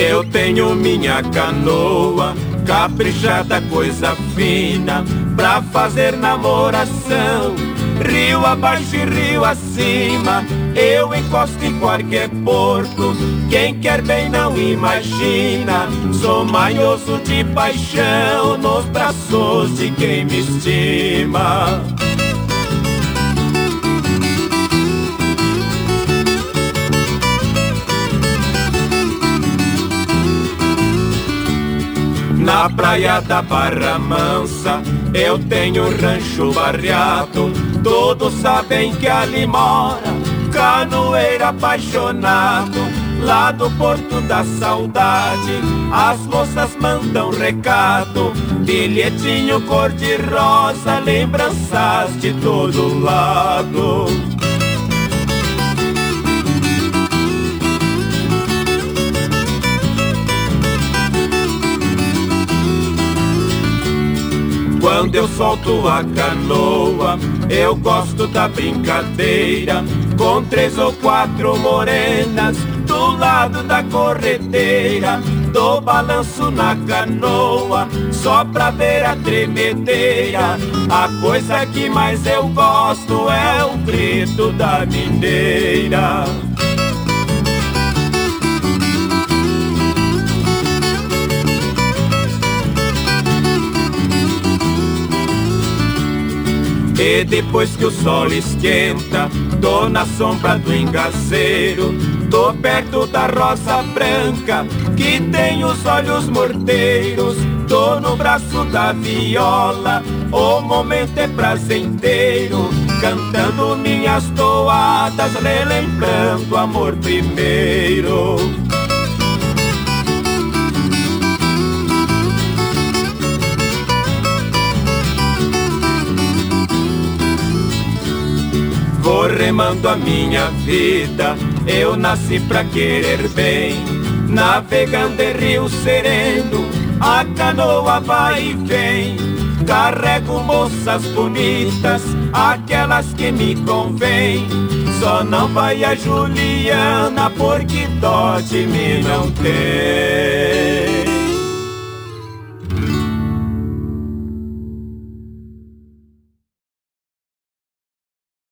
Eu tenho minha canoa, caprichada, coisa fina, pra fazer namoração. Rio abaixo e rio acima, eu encosto em qualquer porto. Quem quer bem não imagina, sou manhoso de paixão nos braços de quem me estima. Na praia da Barra Mansa. Eu tenho rancho barreado Todos sabem que ali mora Canoeiro apaixonado. Lá do Porto da Saudade As moças mandam recado. Bilhetinho cor-de-rosa Lembranças de todo lado Quando eu solto a canoa, eu gosto da brincadeira. Com três ou quatro morenas do lado da corredeira. Dou balanço na canoa, só pra ver a tremedeira. A coisa que mais eu gosto é o grito da mineira. E depois que o sol esquenta, tô na sombra do engazeiro, tô perto da rosa branca, que tem os olhos morteiros, tô no braço da viola, o momento é prazenteiro, cantando minhas toadas, relembrando amor primeiro. Vou remando a minha vida, eu nasci pra querer bem. Navegando em rio sereno, a canoa vai e vem. Carrego moças bonitas, aquelas que me convém. Só não vai a Juliana, porque dó de mim não tem.